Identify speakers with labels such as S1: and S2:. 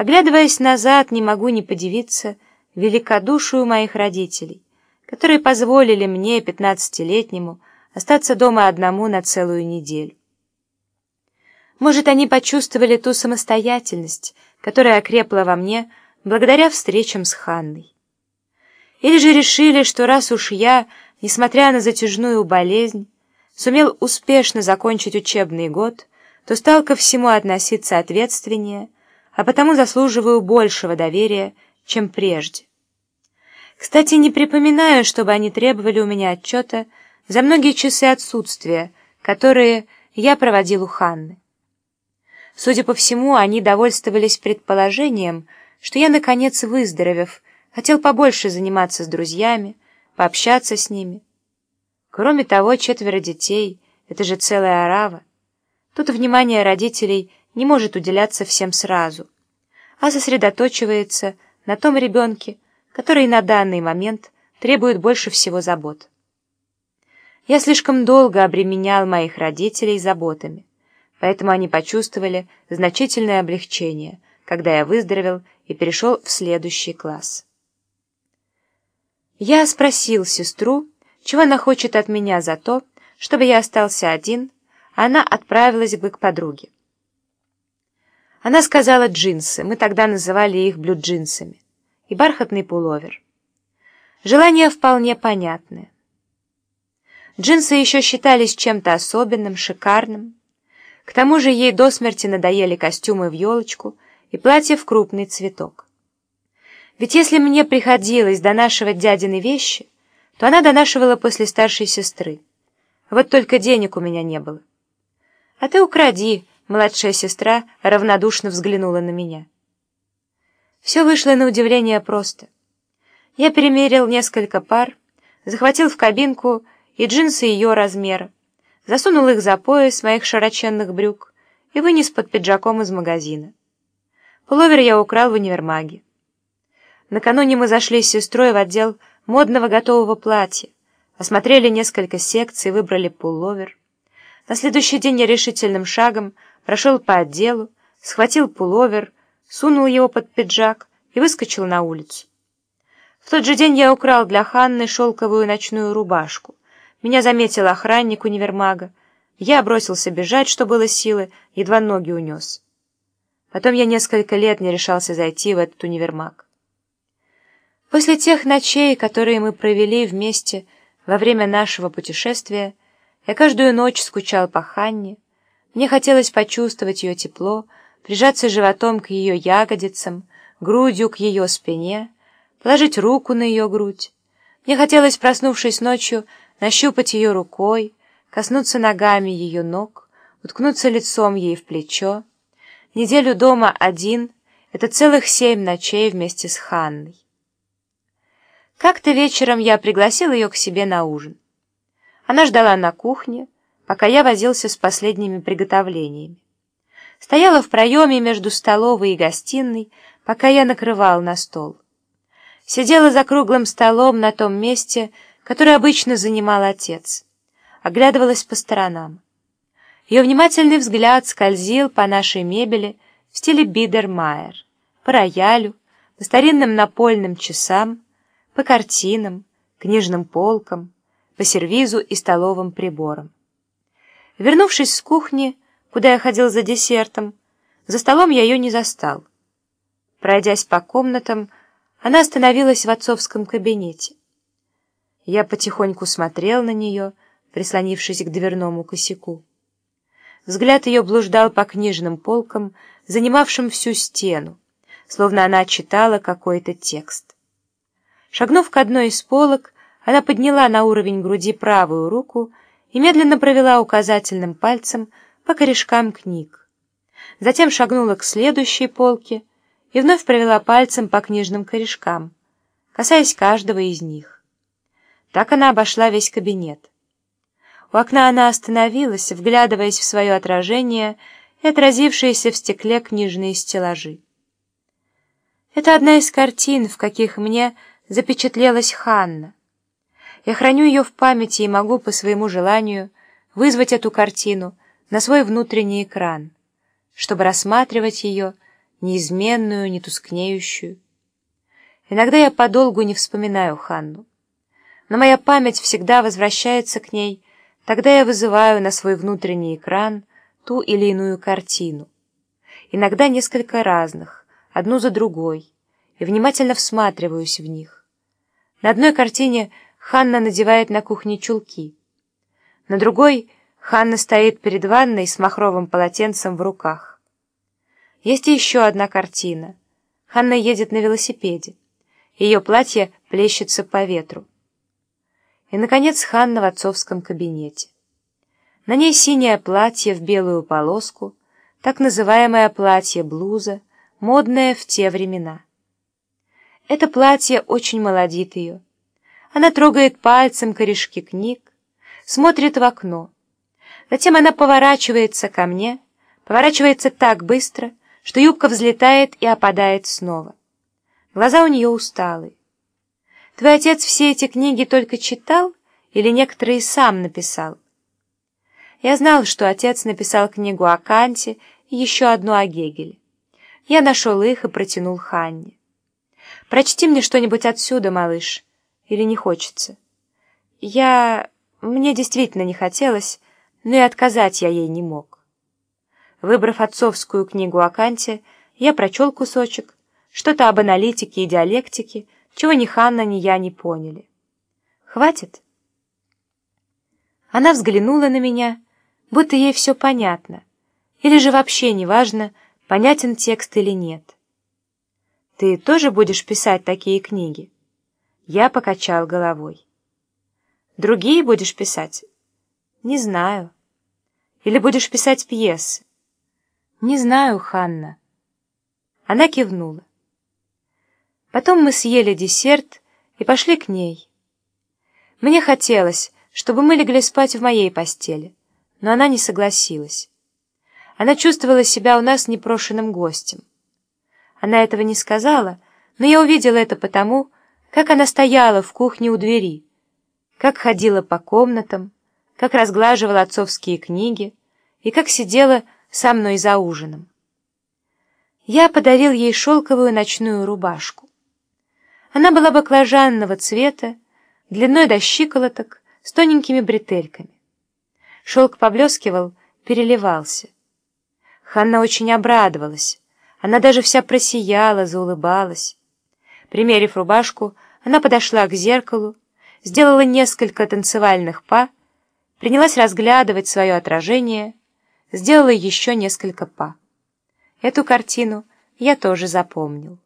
S1: Оглядываясь назад, не могу не подивиться великодушию моих родителей, которые позволили мне, пятнадцатилетнему, остаться дома одному на целую неделю. Может, они почувствовали ту самостоятельность, которая окрепла во мне благодаря встречам с Ханной. Или же решили, что раз уж я, несмотря на затяжную болезнь, сумел успешно закончить учебный год, то стал ко всему относиться ответственнее, а потому заслуживаю большего доверия, чем прежде. Кстати, не припоминаю, чтобы они требовали у меня отчета за многие часы отсутствия, которые я проводил у Ханны. Судя по всему, они довольствовались предположением, что я, наконец, выздоровев, хотел побольше заниматься с друзьями, пообщаться с ними. Кроме того, четверо детей — это же целая орава. Тут внимание родителей не может уделяться всем сразу, а сосредоточивается на том ребенке, который на данный момент требует больше всего забот. Я слишком долго обременял моих родителей заботами, поэтому они почувствовали значительное облегчение, когда я выздоровел и перешел в следующий класс. Я спросил сестру, чего она хочет от меня за то, чтобы я остался один, а она отправилась бы к подруге. Она сказала джинсы, мы тогда называли их блюджинсами, и бархатный пуловер. Желание вполне понятное. Джинсы еще считались чем-то особенным, шикарным. К тому же ей до смерти надоели костюмы в елочку и платье в крупный цветок. Ведь если мне приходилось донашивать дядины вещи, то она донашивала после старшей сестры. Вот только денег у меня не было. «А ты укради», — младшая сестра равнодушно взглянула на меня. Все вышло на удивление просто. Я перемерил несколько пар, захватил в кабинку и джинсы ее размера, засунул их за пояс моих широченных брюк и вынес под пиджаком из магазина. Пуловер я украл в универмаге. Накануне мы зашли с сестрой в отдел модного готового платья, осмотрели несколько секций, выбрали пуловер. На следующий день я решительным шагом прошел по отделу, схватил пуловер, сунул его под пиджак и выскочил на улицу. В тот же день я украл для Ханны шелковую ночную рубашку. Меня заметил охранник универмага. Я бросился бежать, что было силы, едва ноги унес. Потом я несколько лет не решался зайти в этот универмаг. После тех ночей, которые мы провели вместе во время нашего путешествия, я каждую ночь скучал по Ханне. Мне хотелось почувствовать ее тепло, прижаться животом к ее ягодицам, грудью к ее спине, положить руку на ее грудь. Мне хотелось, проснувшись ночью, нащупать ее рукой, коснуться ногами ее ног, уткнуться лицом ей в плечо. Неделю дома один — это целых семь ночей вместе с Ханной. Как-то вечером я пригласил ее к себе на ужин. Она ждала на кухне, пока я возился с последними приготовлениями. Стояла в проеме между столовой и гостиной, пока я накрывал на стол. Сидела за круглым столом на том месте, которое обычно занимал отец. Оглядывалась по сторонам. Ее внимательный взгляд скользил по нашей мебели в стиле Бидермайер, по роялю, по старинным напольным часам, по картинам, книжным полкам, по сервизу и столовым приборам. Вернувшись с кухни, куда я ходил за десертом, за столом я ее не застал. Пройдясь по комнатам, она остановилась в отцовском кабинете. Я потихоньку смотрел на нее, прислонившись к дверному косяку. Взгляд ее блуждал по книжным полкам, занимавшим всю стену, словно она читала какой-то текст. Шагнув к одной из полок, она подняла на уровень груди правую руку и медленно провела указательным пальцем по корешкам книг. Затем шагнула к следующей полке и вновь провела пальцем по книжным корешкам, касаясь каждого из них. Так она обошла весь кабинет. У окна она остановилась, вглядываясь в свое отражение и отразившиеся в стекле книжные стеллажи. Это одна из картин, в каких мне запечатлелась Ханна. Я храню ее в памяти и могу по своему желанию вызвать эту картину на свой внутренний экран, чтобы рассматривать ее неизменную, не тускнеющую. Иногда я подолгу не вспоминаю Ханну, но моя память всегда возвращается к ней, тогда я вызываю на свой внутренний экран ту или иную картину, иногда несколько разных, одну за другой, и внимательно всматриваюсь в них. На одной картине Ханна надевает на кухне чулки, на другой Ханна стоит перед ванной с махровым полотенцем в руках. Есть еще одна картина. Ханна едет на велосипеде. Ее платье плещется по ветру. И, наконец, Ханна в отцовском кабинете. На ней синее платье в белую полоску, так называемое платье-блуза, модное в те времена. Это платье очень молодит ее. Она трогает пальцем корешки книг, смотрит в окно. Затем она поворачивается ко мне, поворачивается так быстро, что юбка взлетает и опадает снова. Глаза у нее усталые. Твой отец все эти книги только читал или некоторые сам написал? Я знал, что отец написал книгу о Канте и еще одну о Гегеле. Я нашел их и протянул Ханне. «Прочти мне что-нибудь отсюда, малыш. Или не хочется?» «Я... Мне действительно не хотелось, но и отказать я ей не мог». Выбрав отцовскую книгу о Канте, я прочел кусочек, что-то об аналитике и диалектике, чего ни Ханна, ни я не поняли. «Хватит?» Она взглянула на меня, будто ей все понятно, или же вообще не важно, понятен текст или нет. «Ты тоже будешь писать такие книги?» Я покачал головой. «Другие будешь писать?» «Не знаю». «Или будешь писать пьесы?» «Не знаю, Ханна». Она кивнула. Потом мы съели десерт и пошли к ней. Мне хотелось, чтобы мы легли спать в моей постели, но она не согласилась. Она чувствовала себя у нас непрошенным гостем. Она этого не сказала, но я увидела это потому, как она стояла в кухне у двери, как ходила по комнатам, как разглаживала отцовские книги и как сидела со мной за ужином. Я подарил ей шелковую ночную рубашку. Она была баклажанного цвета, длиной до щиколоток, с тоненькими бретельками. Шелк поблескивал, переливался. Ханна очень обрадовалась. Она даже вся просияла, заулыбалась. Примерив рубашку, она подошла к зеркалу, сделала несколько танцевальных па, принялась разглядывать свое отражение, сделала еще несколько па. Эту картину я тоже запомнил.